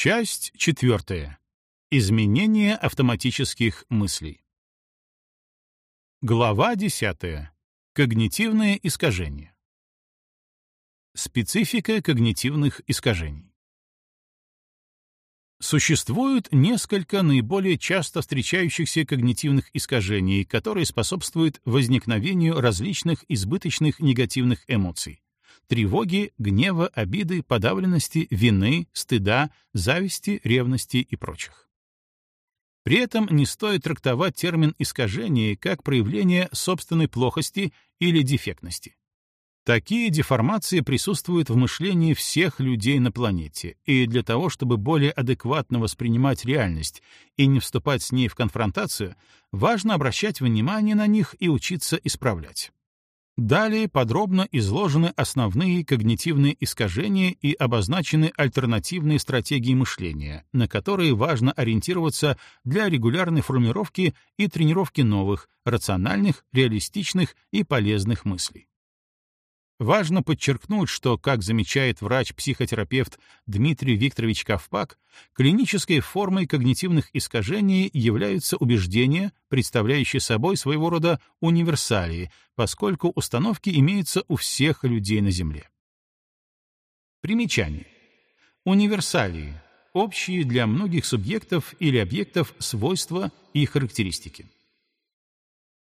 Часть четвертая. Изменение автоматических мыслей. Глава десятая. Когнитивные искажения. Специфика когнитивных искажений. Существует несколько наиболее часто встречающихся когнитивных искажений, которые способствуют возникновению различных избыточных негативных эмоций тревоги, гнева, обиды, подавленности, вины, стыда, зависти, ревности и прочих. При этом не стоит трактовать термин «искажение» как проявление собственной плохости или дефектности. Такие деформации присутствуют в мышлении всех людей на планете, и для того, чтобы более адекватно воспринимать реальность и не вступать с ней в конфронтацию, важно обращать внимание на них и учиться исправлять. Далее подробно изложены основные когнитивные искажения и обозначены альтернативные стратегии мышления, на которые важно ориентироваться для регулярной формировки и тренировки новых, рациональных, реалистичных и полезных мыслей. Важно подчеркнуть, что, как замечает врач-психотерапевт Дмитрий Викторович Ковпак, клинической формой когнитивных искажений являются убеждения, представляющие собой своего рода универсалии, поскольку установки имеются у всех людей на Земле. Примечание. Универсалии — общие для многих субъектов или объектов свойства и характеристики.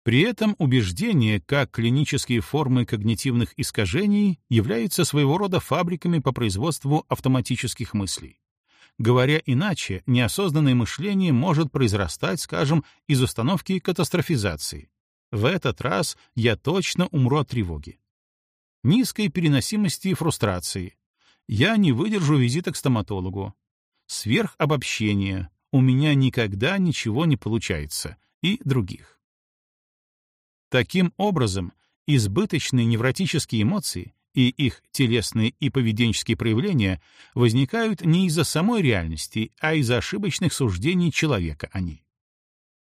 При этом убеждения, как клинические формы когнитивных искажений, являются своего рода фабриками по производству автоматических мыслей. Говоря иначе, неосознанное мышление может произрастать, скажем, из установки катастрофизации. В этот раз я точно умру от тревоги. Низкой переносимости и фрустрации. Я не выдержу визита к стоматологу. Сверхобобщение. У меня никогда ничего не получается. И других. Таким образом, избыточные невротические эмоции и их телесные и поведенческие проявления возникают не из-за самой реальности, а из-за ошибочных суждений человека о ней.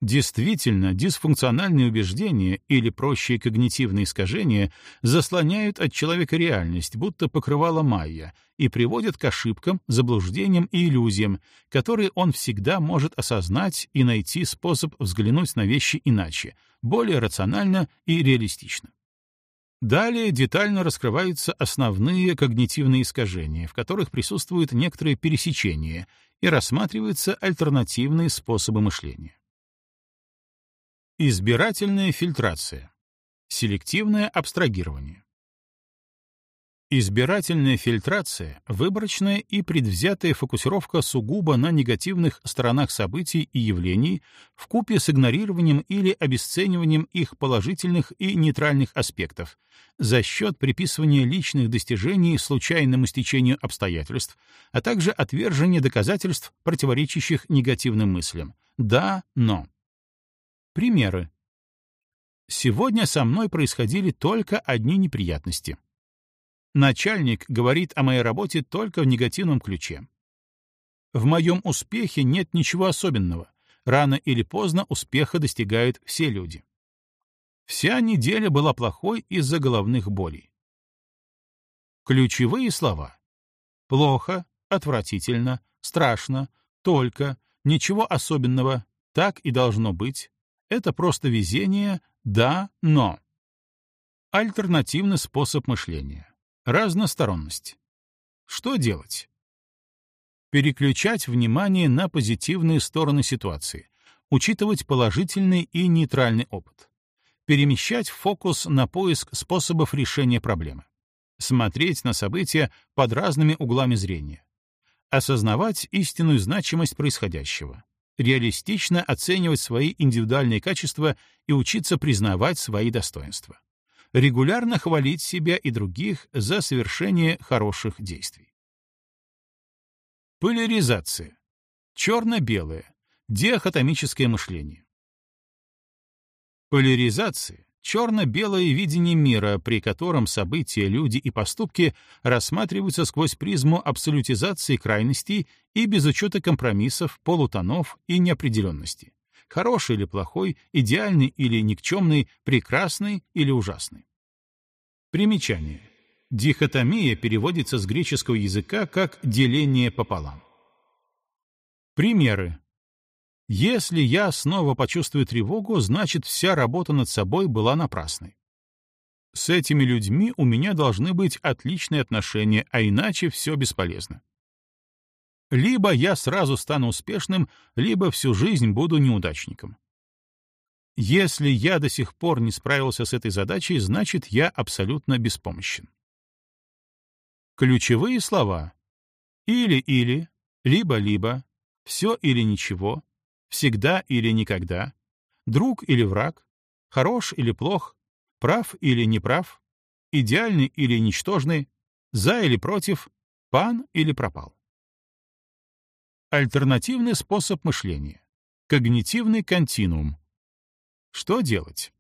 Действительно, дисфункциональные убеждения или прочие когнитивные искажения заслоняют от человека реальность, будто покрывало майя, и приводят к ошибкам, заблуждениям и иллюзиям, которые он всегда может осознать и найти способ взглянуть на вещи иначе, более рационально и реалистично. Далее детально раскрываются основные когнитивные искажения, в которых присутствуют некоторые пересечения, и рассматриваются альтернативные способы мышления. Избирательная фильтрация. Селективное абстрагирование. Избирательная фильтрация — выборочная и предвзятая фокусировка сугубо на негативных сторонах событий и явлений в купе с игнорированием или обесцениванием их положительных и нейтральных аспектов за счет приписывания личных достижений случайному стечению обстоятельств, а также отвержения доказательств, противоречащих негативным мыслям. Да, но. Примеры. Сегодня со мной происходили только одни неприятности. Начальник говорит о моей работе только в негативном ключе. В моем успехе нет ничего особенного. Рано или поздно успеха достигают все люди. Вся неделя была плохой из-за головных болей. Ключевые слова. Плохо, отвратительно, страшно, только, ничего особенного, так и должно быть, это просто везение, да, но. Альтернативный способ мышления. Разносторонность. Что делать? Переключать внимание на позитивные стороны ситуации, учитывать положительный и нейтральный опыт. Перемещать фокус на поиск способов решения проблемы. Смотреть на события под разными углами зрения. Осознавать истинную значимость происходящего реалистично оценивать свои индивидуальные качества и учиться признавать свои достоинства. Регулярно хвалить себя и других за совершение хороших действий. Поляризация. Черно-белое. Диахотомическое мышление. Поляризация черно-белое видение мира, при котором события, люди и поступки рассматриваются сквозь призму абсолютизации крайностей и без учета компромиссов, полутонов и неопределенности. Хороший или плохой, идеальный или никчемный, прекрасный или ужасный. Примечание. Дихотомия переводится с греческого языка как «деление пополам». Примеры. Если я снова почувствую тревогу, значит, вся работа над собой была напрасной. С этими людьми у меня должны быть отличные отношения, а иначе все бесполезно. Либо я сразу стану успешным, либо всю жизнь буду неудачником. Если я до сих пор не справился с этой задачей, значит, я абсолютно беспомощен. Ключевые слова «или-или», «либо-либо», «все или ничего», «всегда или никогда», «друг или враг», «хорош или плох», «прав или неправ», «идеальный или ничтожный», «за или против», «пан или пропал». Альтернативный способ мышления. Когнитивный континуум. Что делать?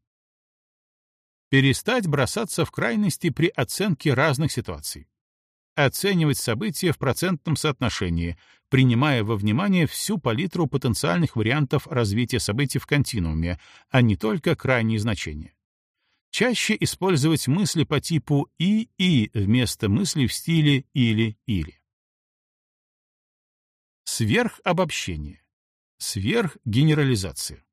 Перестать бросаться в крайности при оценке разных ситуаций. Оценивать события в процентном соотношении, принимая во внимание всю палитру потенциальных вариантов развития событий в континууме, а не только крайние значения. Чаще использовать мысли по типу «и-и» вместо мыслей в стиле «или-или». Сверхобобщение. Сверхгенерализация.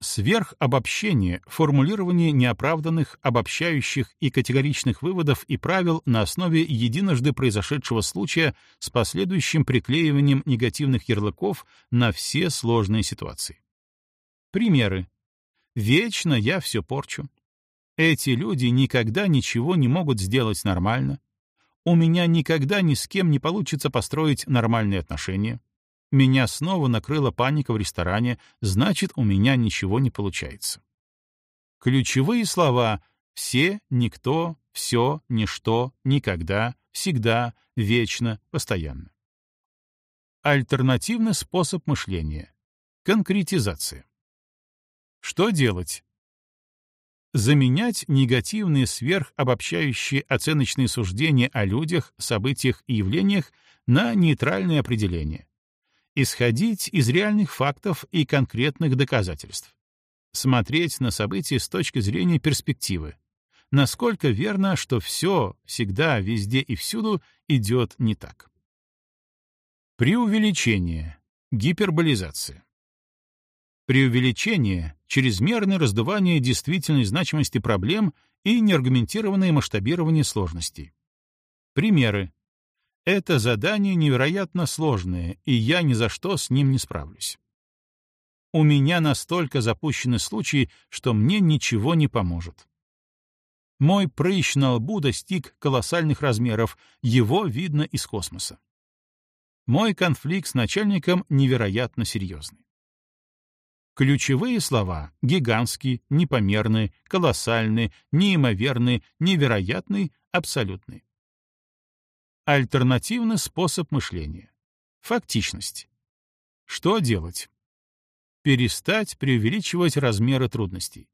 Сверхобобщение — формулирование неоправданных, обобщающих и категоричных выводов и правил на основе единожды произошедшего случая с последующим приклеиванием негативных ярлыков на все сложные ситуации. Примеры. Вечно я все порчу. Эти люди никогда ничего не могут сделать нормально. У меня никогда ни с кем не получится построить нормальные отношения. Меня снова накрыла паника в ресторане, значит, у меня ничего не получается. Ключевые слова «все», «никто», «все», «ничто», «никогда», «всегда», «вечно», «постоянно». Альтернативный способ мышления. Конкретизация. Что делать? Заменять негативные сверхобобщающие оценочные суждения о людях, событиях и явлениях на нейтральные определения исходить из реальных фактов и конкретных доказательств, смотреть на события с точки зрения перспективы, насколько верно, что все, всегда, везде и всюду идет не так. Преувеличение, гиперболизация. Преувеличение — чрезмерное раздувание действительной значимости проблем и неаргументированное масштабирование сложностей. Примеры. Это задание невероятно сложное, и я ни за что с ним не справлюсь. У меня настолько запущены случаи, что мне ничего не поможет. Мой прыщ на лбу достиг колоссальных размеров, его видно из космоса. Мой конфликт с начальником невероятно серьезный. Ключевые слова — гигантский, непомерный, колоссальный, неимоверный, невероятный, абсолютный. Альтернативный способ мышления. Фактичность. Что делать? Перестать преувеличивать размеры трудностей.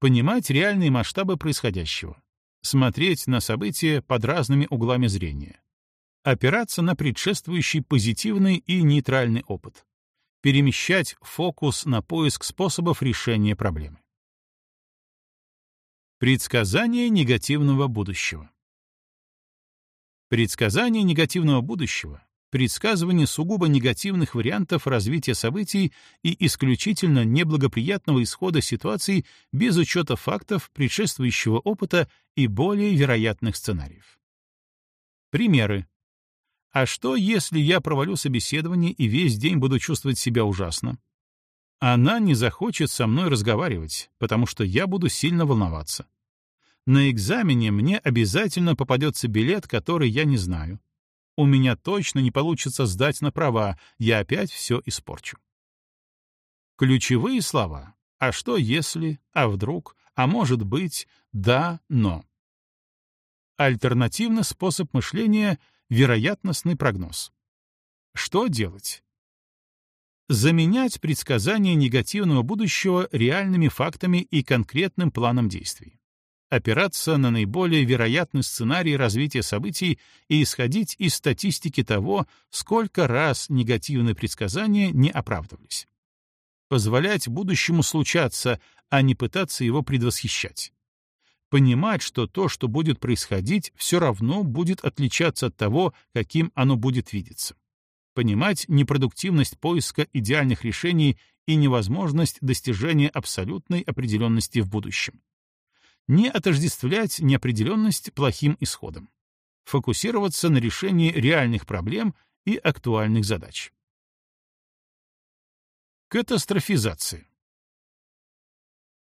Понимать реальные масштабы происходящего. Смотреть на события под разными углами зрения. Опираться на предшествующий позитивный и нейтральный опыт. Перемещать фокус на поиск способов решения проблемы. Предсказание негативного будущего. Предсказание негативного будущего, предсказывание сугубо негативных вариантов развития событий и исключительно неблагоприятного исхода ситуации без учета фактов, предшествующего опыта и более вероятных сценариев. Примеры. А что, если я провалю собеседование и весь день буду чувствовать себя ужасно? Она не захочет со мной разговаривать, потому что я буду сильно волноваться. На экзамене мне обязательно попадется билет, который я не знаю. У меня точно не получится сдать на права, я опять все испорчу. Ключевые слова «а что если», «а вдруг», «а может быть», «да, но». Альтернативный способ мышления — вероятностный прогноз. Что делать? Заменять предсказания негативного будущего реальными фактами и конкретным планом действий опираться на наиболее вероятный сценарий развития событий и исходить из статистики того, сколько раз негативные предсказания не оправдывались. Позволять будущему случаться, а не пытаться его предвосхищать. Понимать, что то, что будет происходить, все равно будет отличаться от того, каким оно будет видеться. понимать непродуктивность поиска идеальных решений и невозможность достижения абсолютной определенности в будущем. Не отождествлять неопределенность плохим исходом. Фокусироваться на решении реальных проблем и актуальных задач. Катастрофизация.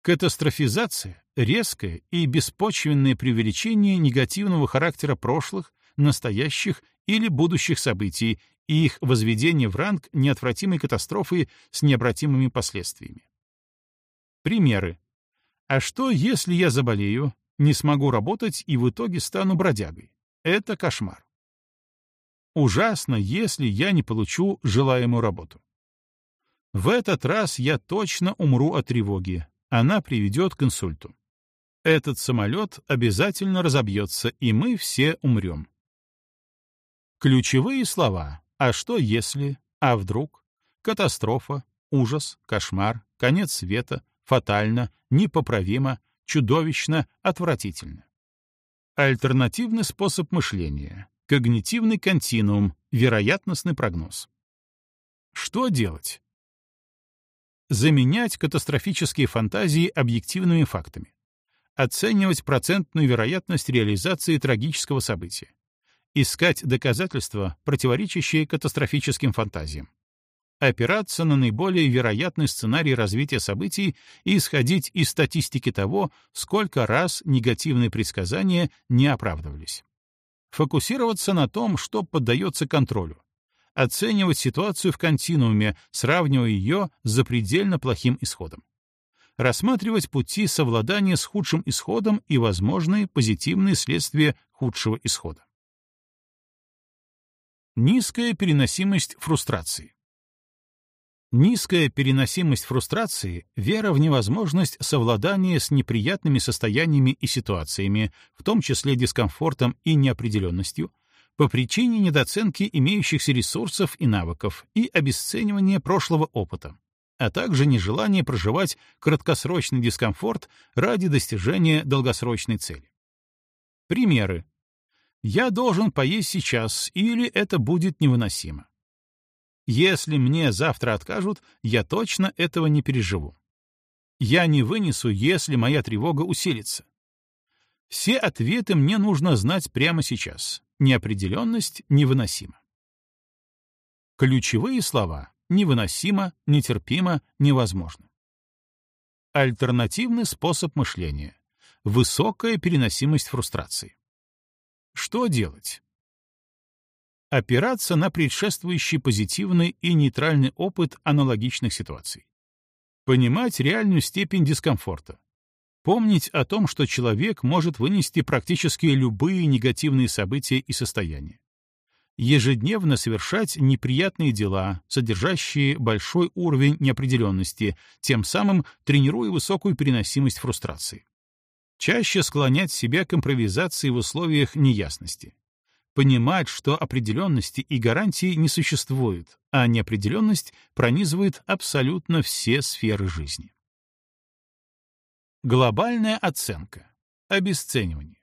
Катастрофизация — резкое и беспочвенное преувеличение негативного характера прошлых, настоящих или будущих событий и их возведение в ранг неотвратимой катастрофы с необратимыми последствиями. Примеры. А что, если я заболею, не смогу работать и в итоге стану бродягой? Это кошмар. Ужасно, если я не получу желаемую работу. В этот раз я точно умру от тревоги. Она приведет к инсульту. Этот самолет обязательно разобьется, и мы все умрем. Ключевые слова «а что если», «а вдруг», «катастрофа», «ужас», «кошмар», «конец света», «фатально», «непоправимо», «чудовищно», «отвратительно». Альтернативный способ мышления, когнитивный континуум, вероятностный прогноз. Что делать? Заменять катастрофические фантазии объективными фактами. Оценивать процентную вероятность реализации трагического события искать доказательства, противоречащие катастрофическим фантазиям, опираться на наиболее вероятный сценарий развития событий и исходить из статистики того, сколько раз негативные предсказания не оправдывались. Фокусироваться на том, что поддается контролю. Оценивать ситуацию в континууме, сравнивая ее с запредельно плохим исходом. Рассматривать пути совладания с худшим исходом и возможные позитивные следствия худшего исхода. Низкая переносимость фрустрации. Низкая переносимость фрустрации — вера в невозможность совладания с неприятными состояниями и ситуациями, в том числе дискомфортом и неопределенностью, по причине недооценки имеющихся ресурсов и навыков и обесценивания прошлого опыта, а также нежелание проживать краткосрочный дискомфорт ради достижения долгосрочной цели. Примеры я должен поесть сейчас, или это будет невыносимо. Если мне завтра откажут, я точно этого не переживу. Я не вынесу, если моя тревога усилится. Все ответы мне нужно знать прямо сейчас. Неопределенность невыносима. Ключевые слова — невыносимо, нетерпимо, невозможно. Альтернативный способ мышления — высокая переносимость фрустрации. Что делать? Опираться на предшествующий позитивный и нейтральный опыт аналогичных ситуаций. Понимать реальную степень дискомфорта. Помнить о том, что человек может вынести практически любые негативные события и состояния. Ежедневно совершать неприятные дела, содержащие большой уровень неопределенности, тем самым тренируя высокую переносимость фрустрации чаще склонять себя к импровизации в условиях неясности. Понимать, что определенности и гарантии не существует, а неопределенность пронизывает абсолютно все сферы жизни. Глобальная оценка. Обесценивание.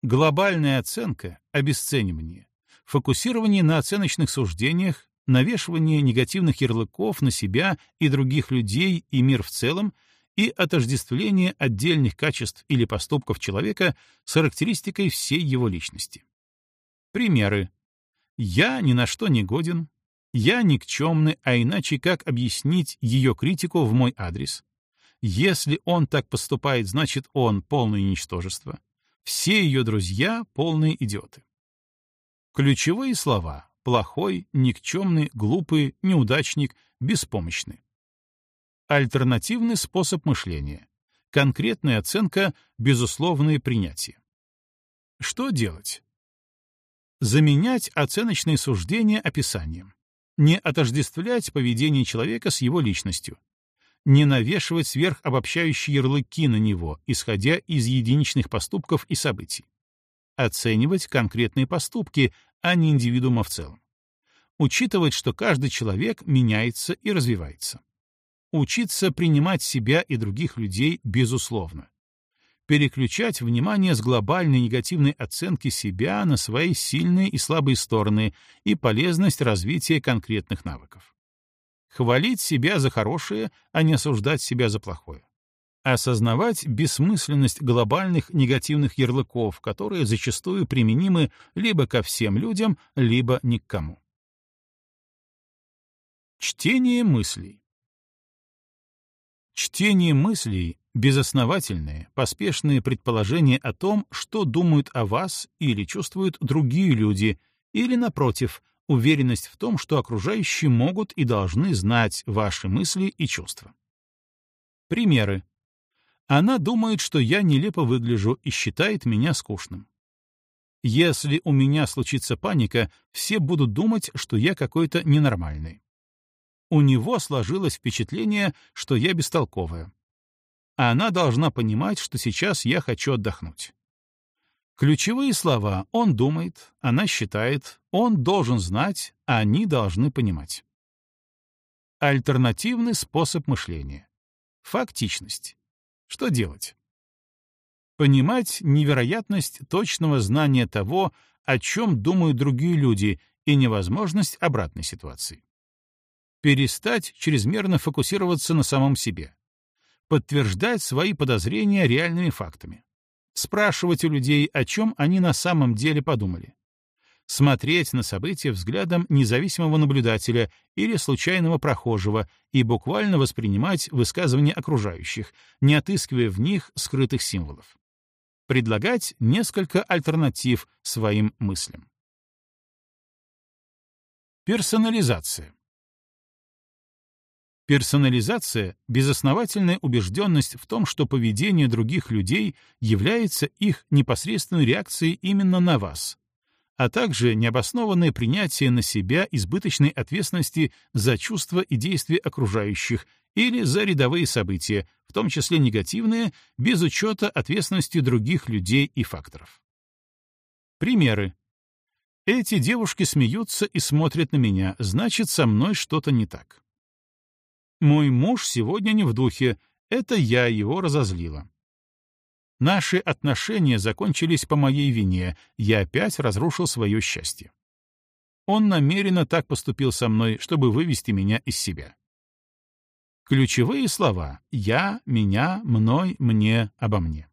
Глобальная оценка, обесценивание, фокусирование на оценочных суждениях, навешивание негативных ярлыков на себя и других людей и мир в целом — и отождествление отдельных качеств или поступков человека с характеристикой всей его личности. Примеры. «Я ни на что не годен», «Я никчемный, а иначе как объяснить ее критику в мой адрес?» «Если он так поступает, значит, он полное ничтожество», «Все ее друзья — полные идиоты». Ключевые слова — плохой, никчемный, глупый, неудачник, беспомощный. Альтернативный способ мышления. Конкретная оценка, безусловное принятие. Что делать? Заменять оценочные суждения описанием. Не отождествлять поведение человека с его личностью. Не навешивать сверхобобщающие ярлыки на него, исходя из единичных поступков и событий. Оценивать конкретные поступки, а не индивидуума в целом. Учитывать, что каждый человек меняется и развивается Учиться принимать себя и других людей безусловно. переключать внимание с глобальной негативной оценки себя на свои сильные и слабые стороны и полезность развития конкретных навыков. Хвалить себя за хорошее, а не осуждать себя за плохое. Осознавать бессмысленность глобальных негативных ярлыков, которые зачастую применимы либо ко всем людям, либо ни к кому. Чтение мыслей. Чтение мыслей — безосновательные, поспешные предположения о том, что думают о вас или чувствуют другие люди, или, напротив, уверенность в том, что окружающие могут и должны знать ваши мысли и чувства. Примеры. Она думает, что я нелепо выгляжу и считает меня скучным. Если у меня случится паника, все будут думать, что я какой-то ненормальный у него сложилось впечатление, что я бестолковая. А она должна понимать, что сейчас я хочу отдохнуть. Ключевые слова «он думает», «она считает», «он должен знать», «они должны понимать». Альтернативный способ мышления. Фактичность. Что делать? Понимать невероятность точного знания того, о чем думают другие люди, и невозможность обратной ситуации перестать чрезмерно фокусироваться на самом себе, подтверждать свои подозрения реальными фактами, спрашивать у людей, о чем они на самом деле подумали, смотреть на события взглядом независимого наблюдателя или случайного прохожего и буквально воспринимать высказывания окружающих, не отыскивая в них скрытых символов. Предлагать несколько альтернатив своим мыслям. Персонализация. Персонализация — безосновательная убежденность в том, что поведение других людей является их непосредственной реакцией именно на вас, а также необоснованное принятие на себя избыточной ответственности за чувства и действия окружающих или за рядовые события, в том числе негативные, без учета ответственности других людей и факторов. Примеры. Эти девушки смеются и смотрят на меня, значит, со мной что-то не так. Мой муж сегодня не в духе, это я его разозлила. Наши отношения закончились по моей вине, я опять разрушил свое счастье. Он намеренно так поступил со мной, чтобы вывести меня из себя. Ключевые слова «я», «меня», «мной», «мне», «обо мне».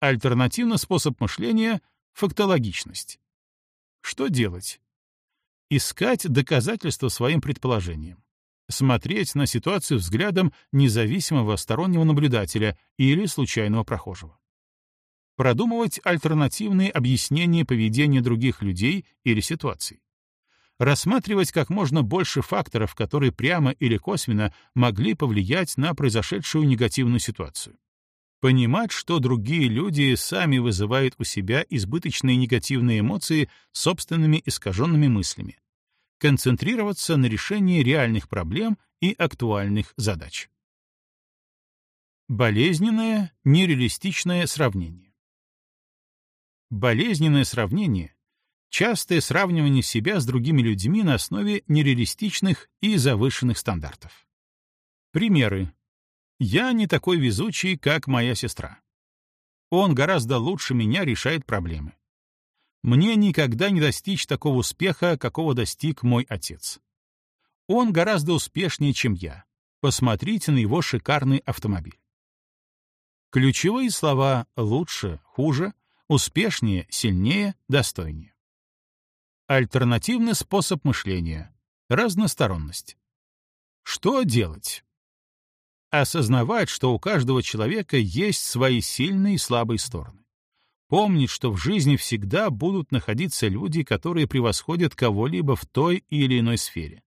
Альтернативный способ мышления — фактологичность. Что делать? Искать доказательства своим предположениям смотреть на ситуацию взглядом независимого стороннего наблюдателя или случайного прохожего. Продумывать альтернативные объяснения поведения других людей или ситуаций. Рассматривать как можно больше факторов, которые прямо или косвенно могли повлиять на произошедшую негативную ситуацию. Понимать, что другие люди сами вызывают у себя избыточные негативные эмоции собственными искаженными мыслями, концентрироваться на решении реальных проблем и актуальных задач. Болезненное, нереалистичное сравнение. Болезненное сравнение — частое сравнивание себя с другими людьми на основе нереалистичных и завышенных стандартов. Примеры. Я не такой везучий, как моя сестра. Он гораздо лучше меня решает проблемы. Мне никогда не достичь такого успеха, какого достиг мой отец. Он гораздо успешнее, чем я. Посмотрите на его шикарный автомобиль. Ключевые слова «лучше», «хуже», «успешнее», «сильнее», «достойнее». Альтернативный способ мышления — разносторонность. Что делать? Осознавать, что у каждого человека есть свои сильные и слабые стороны помнить, что в жизни всегда будут находиться люди, которые превосходят кого-либо в той или иной сфере.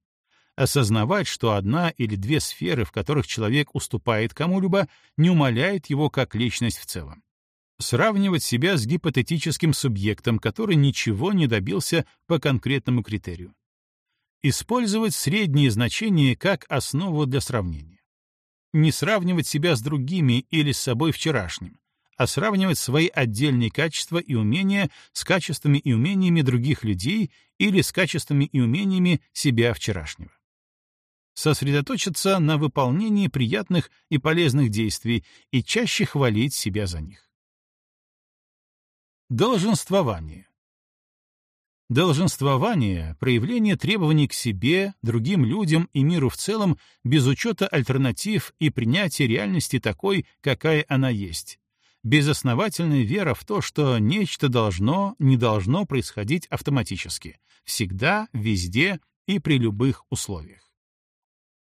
Осознавать, что одна или две сферы, в которых человек уступает кому-либо, не умаляет его как личность в целом. Сравнивать себя с гипотетическим субъектом, который ничего не добился по конкретному критерию. Использовать средние значения как основу для сравнения. Не сравнивать себя с другими или с собой вчерашним, а сравнивать свои отдельные качества и умения с качествами и умениями других людей или с качествами и умениями себя вчерашнего. сосредоточиться на выполнении приятных и полезных действий и чаще хвалить себя за них. Долженствование. Долженствование — проявление требований к себе, другим людям и миру в целом без учета альтернатив и принятия реальности такой, какая она есть. Безосновательная вера в то, что нечто должно, не должно происходить автоматически, всегда, везде и при любых условиях.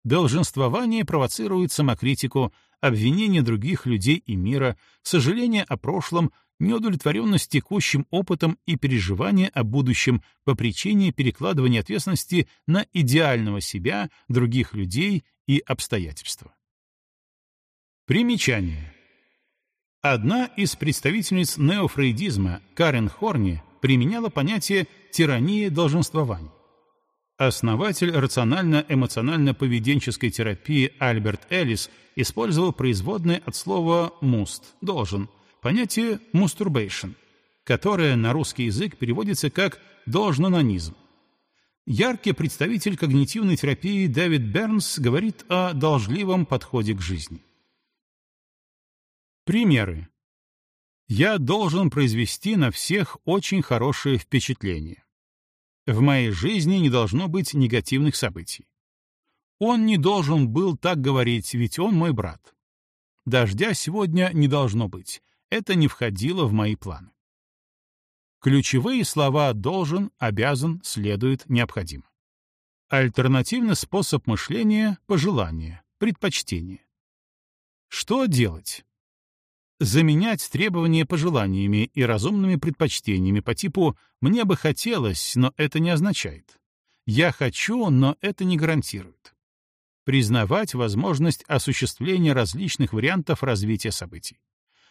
Долженствование провоцирует самокритику, обвинение других людей и мира, сожаление о прошлом, неудовлетворенность текущим опытом и переживание о будущем по причине перекладывания ответственности на идеального себя, других людей и обстоятельства. Примечание. Одна из представительниц неофрейдизма, Карен Хорни, применяла понятие «тирания долженствований». Основатель рационально-эмоционально-поведенческой терапии Альберт Эллис использовал производное от слова «муст» — «должен», понятие «мустурбейшн», которое на русский язык переводится как «должнононизм». Яркий представитель когнитивной терапии Дэвид Бернс говорит о должливом подходе к жизни. Примеры. Я должен произвести на всех очень хорошее впечатление. В моей жизни не должно быть негативных событий. Он не должен был так говорить, ведь он мой брат. Дождя сегодня не должно быть это не входило в мои планы. Ключевые слова «должен», «обязан», «следует», «необходимо». Альтернативный способ мышления — пожелание, предпочтение. Что делать? Заменять требования пожеланиями и разумными предпочтениями по типу «мне бы хотелось, но это не означает». «Я хочу, но это не гарантирует». Признавать возможность осуществления различных вариантов развития событий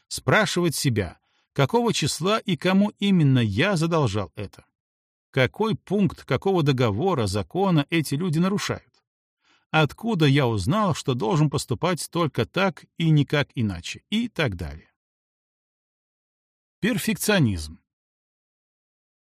спрашивать себя, какого числа и кому именно я задолжал это. Какой пункт какого договора, закона эти люди нарушают? Откуда я узнал, что должен поступать только так и никак иначе? И так далее. Перфекционизм.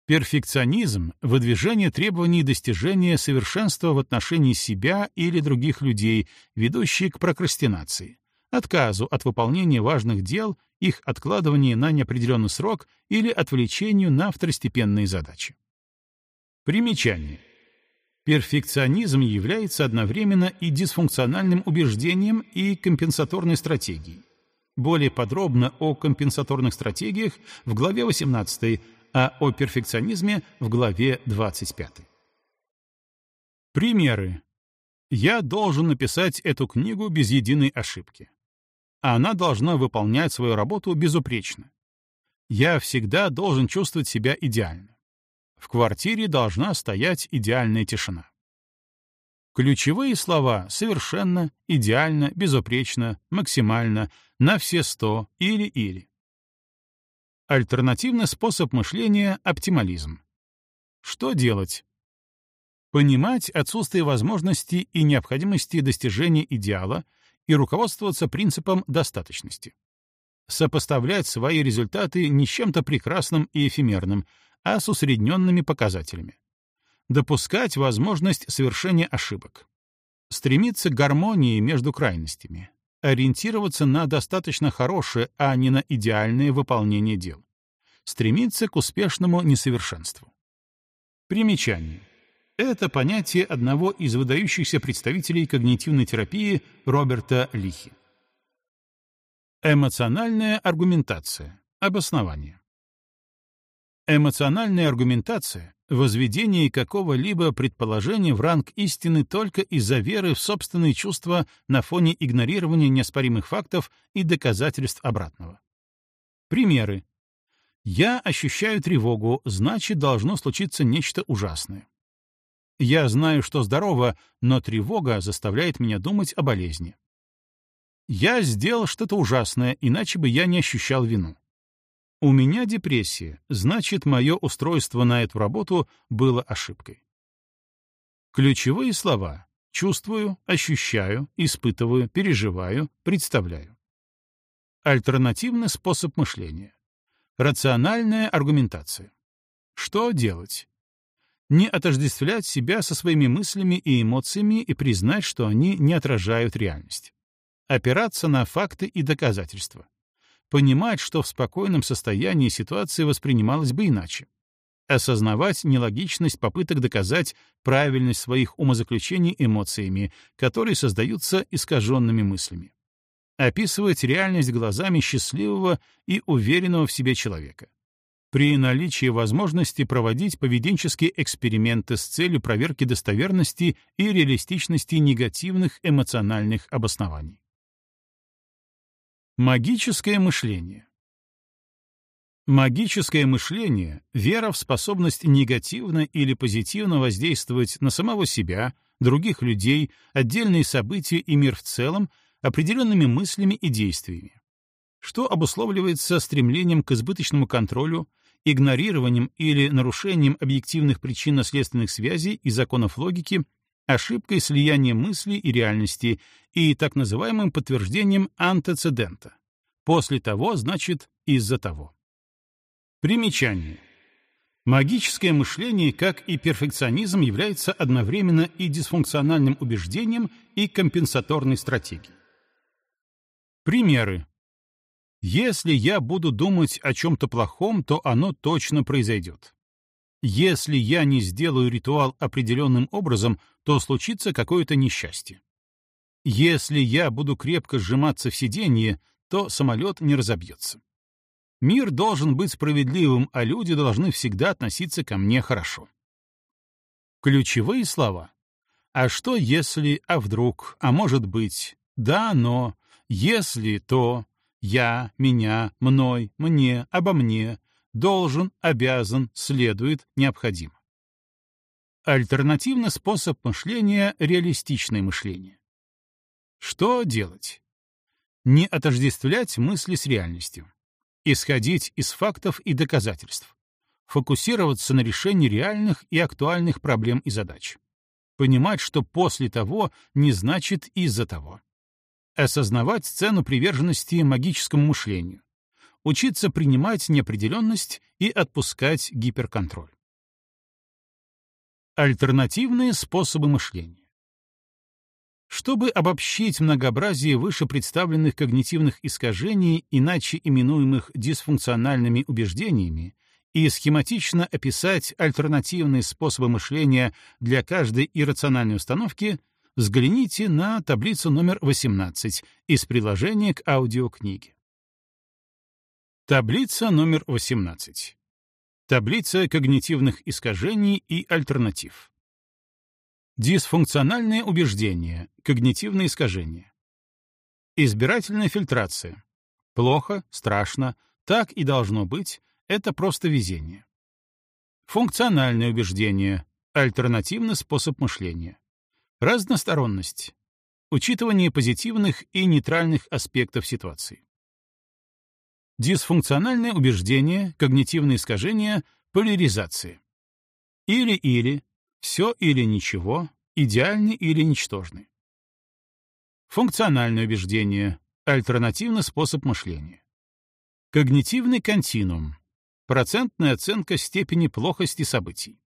Перфекционизм — выдвижение требований достижения совершенства в отношении себя или других людей, ведущий к прокрастинации, отказу от выполнения важных дел их откладыванию на неопределенный срок или отвлечению на второстепенные задачи. Примечание. Перфекционизм является одновременно и дисфункциональным убеждением, и компенсаторной стратегией. Более подробно о компенсаторных стратегиях в главе 18, а о перфекционизме в главе 25. Примеры. Я должен написать эту книгу без единой ошибки она должна выполнять свою работу безупречно. Я всегда должен чувствовать себя идеально. В квартире должна стоять идеальная тишина. Ключевые слова «совершенно», «идеально», «безупречно», «максимально», «на все сто» или-или. Альтернативный способ мышления — оптимализм. Что делать? Понимать отсутствие возможности и необходимости достижения идеала — и руководствоваться принципом достаточности. Сопоставлять свои результаты не с чем-то прекрасным и эфемерным, а с усредненными показателями. Допускать возможность совершения ошибок. Стремиться к гармонии между крайностями. Ориентироваться на достаточно хорошее, а не на идеальное выполнение дел. Стремиться к успешному несовершенству. Примечание. Это понятие одного из выдающихся представителей когнитивной терапии Роберта Лихи. Эмоциональная аргументация. Обоснование. Эмоциональная аргументация — возведение какого-либо предположения в ранг истины только из-за веры в собственные чувства на фоне игнорирования неоспоримых фактов и доказательств обратного. Примеры. Я ощущаю тревогу, значит, должно случиться нечто ужасное. Я знаю, что здорово, но тревога заставляет меня думать о болезни. Я сделал что-то ужасное, иначе бы я не ощущал вину. У меня депрессия, значит, мое устройство на эту работу было ошибкой. Ключевые слова — чувствую, ощущаю, испытываю, переживаю, представляю. Альтернативный способ мышления. Рациональная аргументация. Что делать? Не отождествлять себя со своими мыслями и эмоциями и признать, что они не отражают реальность. Опираться на факты и доказательства. Понимать, что в спокойном состоянии ситуация воспринималась бы иначе осознавать нелогичность попыток доказать правильность своих умозаключений эмоциями, которые создаются искаженными мыслями. Описывать реальность глазами счастливого и уверенного в себе человека. При наличии возможности проводить поведенческие эксперименты с целью проверки достоверности и реалистичности негативных эмоциональных обоснований. Магическое мышление. Магическое мышление — вера в способность негативно или позитивно воздействовать на самого себя, других людей, отдельные события и мир в целом определенными мыслями и действиями, что обусловливается стремлением к избыточному контролю, игнорированием или нарушением объективных причинно-следственных связей и законов логики, ошибкой слияния мысли и реальности и так называемым подтверждением антецедента. После того, значит, из-за того. Примечание. Магическое мышление, как и перфекционизм, является одновременно и дисфункциональным убеждением, и компенсаторной стратегией. Примеры. Если я буду думать о чем-то плохом, то оно точно произойдет. Если я не сделаю ритуал определенным образом, то случится какое-то несчастье. Если я буду крепко сжиматься в сиденье, то самолет не разобьется. Мир должен быть справедливым, а люди должны всегда относиться ко мне хорошо. Ключевые слова. А что если, а вдруг, а может быть, да, но, если, то, я, меня, мной, мне, обо мне, должен, обязан, следует, необходимо. Альтернативный способ мышления — реалистичное мышление. Что делать? Не отождествлять мысли с реальностью исходить из фактов и доказательств, фокусироваться на решении реальных и актуальных проблем и задач, понимать, что после того не значит из-за того, осознавать цену приверженности магическому мышлению, учиться принимать неопределенность и отпускать гиперконтроль. Альтернативные способы мышления. Чтобы обобщить многообразие выше представленных когнитивных искажений, иначе именуемых дисфункциональными убеждениями, и схематично описать альтернативные способы мышления для каждой иррациональной установки, взгляните на таблицу номер 18 из приложения к аудиокниге. Таблица номер 18. Таблица когнитивных искажений и альтернатив. Дисфункциональные убеждения, когнитивные искажения. Избирательная фильтрация. Плохо, страшно, так и должно быть, это просто везение. Функциональное убеждение, альтернативный способ мышления. Разносторонность. Учитывание позитивных и нейтральных аспектов ситуации. Дисфункциональное убеждение, когнитивные искажения, поляризация. Или-или, все или ничего, идеальный или ничтожный. Функциональное убеждение, альтернативный способ мышления. Когнитивный континуум, процентная оценка степени плохости событий.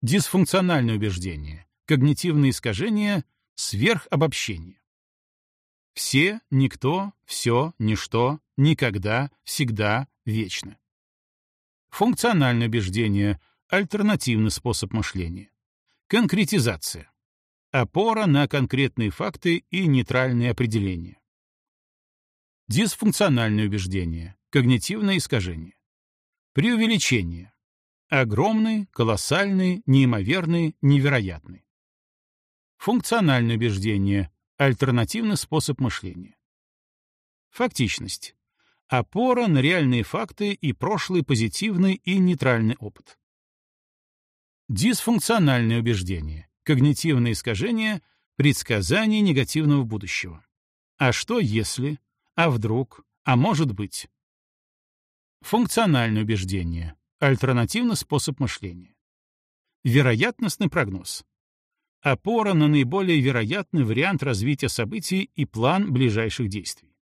Дисфункциональное убеждение, когнитивные искажения, сверхобобщение. Все, никто, все, ничто, никогда, всегда, вечно. Функциональное убеждение, Альтернативный способ мышления. Конкретизация. Опора на конкретные факты и нейтральные определения. Дисфункциональное убеждение. Когнитивное искажение. Преувеличение. Огромный, колоссальный, неимоверный, невероятный. Функциональное убеждение. Альтернативный способ мышления. Фактичность. Опора на реальные факты и прошлый позитивный и нейтральный опыт. Дисфункциональные убеждения, когнитивные искажения, предсказание негативного будущего. А что если? А вдруг? А может быть? Функциональное убеждение, альтернативный способ мышления. Вероятностный прогноз. Опора на наиболее вероятный вариант развития событий и план ближайших действий.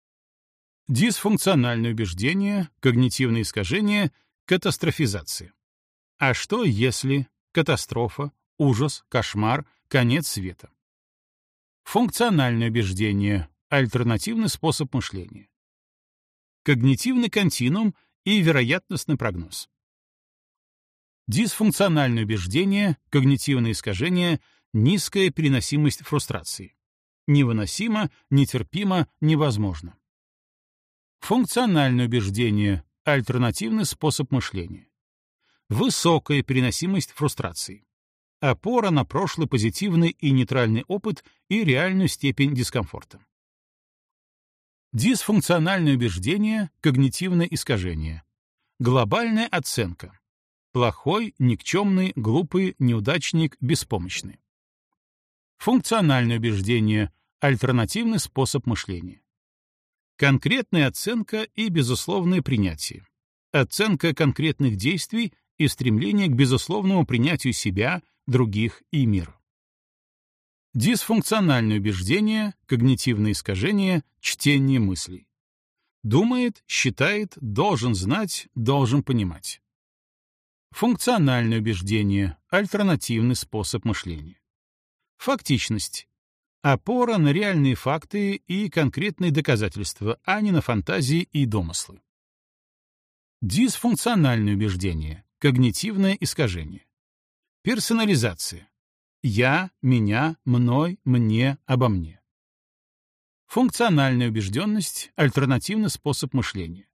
Дисфункциональное убеждение, когнитивные искажения, катастрофизация. А что если катастрофа, ужас, кошмар, конец света? Функциональное убеждение — альтернативный способ мышления. Когнитивный континуум и вероятностный прогноз. Дисфункциональное убеждение, когнитивное искажение, низкая переносимость фрустрации. Невыносимо, нетерпимо, невозможно. Функциональное убеждение, альтернативный способ мышления. Высокая переносимость фрустрации. Опора на прошлый позитивный и нейтральный опыт и реальную степень дискомфорта. Дисфункциональное убеждение, когнитивное искажение. Глобальная оценка. Плохой, никчемный, глупый, неудачник, беспомощный. Функциональное убеждение — альтернативный способ мышления. Конкретная оценка и безусловное принятие. Оценка конкретных действий и стремление к безусловному принятию себя, других и мира. Дисфункциональное убеждение, когнитивное искажение, чтение мыслей. Думает, считает, должен знать, должен понимать. Функциональное убеждение — альтернативный способ мышления. Фактичность — опора на реальные факты и конкретные доказательства, а не на фантазии и домыслы. Дисфункциональное убеждение — когнитивное искажение. Персонализация. Я, меня, мной, мне, обо мне. Функциональная убежденность — альтернативный способ мышления.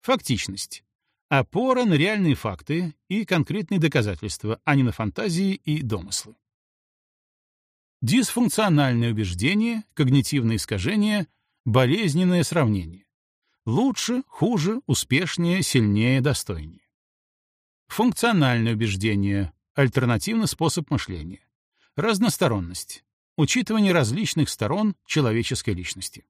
Фактичность Опора на реальные факты и конкретные доказательства, а не на фантазии и домыслы. Дисфункциональное убеждение, когнитивное искажение, болезненное сравнение. Лучше, хуже, успешнее, сильнее, достойнее. Функциональное убеждение, альтернативный способ мышления. Разносторонность. Учитывание различных сторон человеческой личности.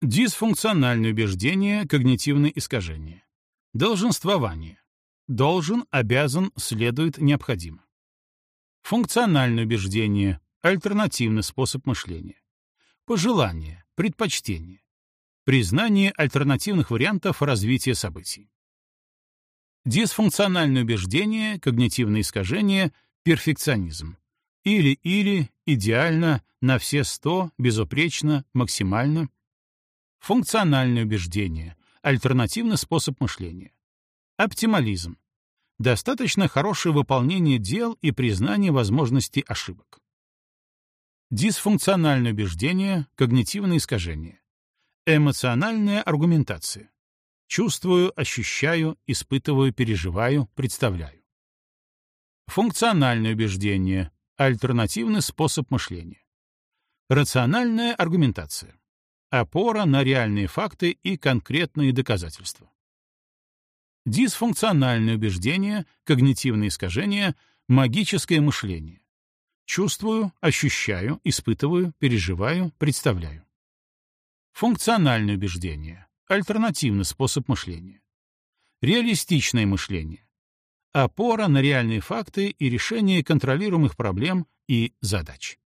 Дисфункциональное убеждение, когнитивное искажение. Долженствование. Должен, обязан, следует, необходимо. Функциональное убеждение, альтернативный способ мышления. Пожелание, предпочтение. Признание альтернативных вариантов развития событий. Дисфункциональное убеждение, когнитивное искажение, перфекционизм. Или-или, идеально, на все сто, безупречно, максимально. Функциональное убеждение, альтернативный способ мышления. Оптимализм. Достаточно хорошее выполнение дел и признание возможности ошибок. Дисфункциональное убеждение, когнитивное искажение. Эмоциональная аргументация. Чувствую, ощущаю, испытываю, переживаю, представляю. Функциональное убеждение, альтернативный способ мышления. Рациональная аргументация опора на реальные факты и конкретные доказательства. Дисфункциональное убеждение, когнитивные искажения, магическое мышление. Чувствую, ощущаю, испытываю, переживаю, представляю. Функциональное убеждение, альтернативный способ мышления. Реалистичное мышление. Опора на реальные факты и решение контролируемых проблем и задач.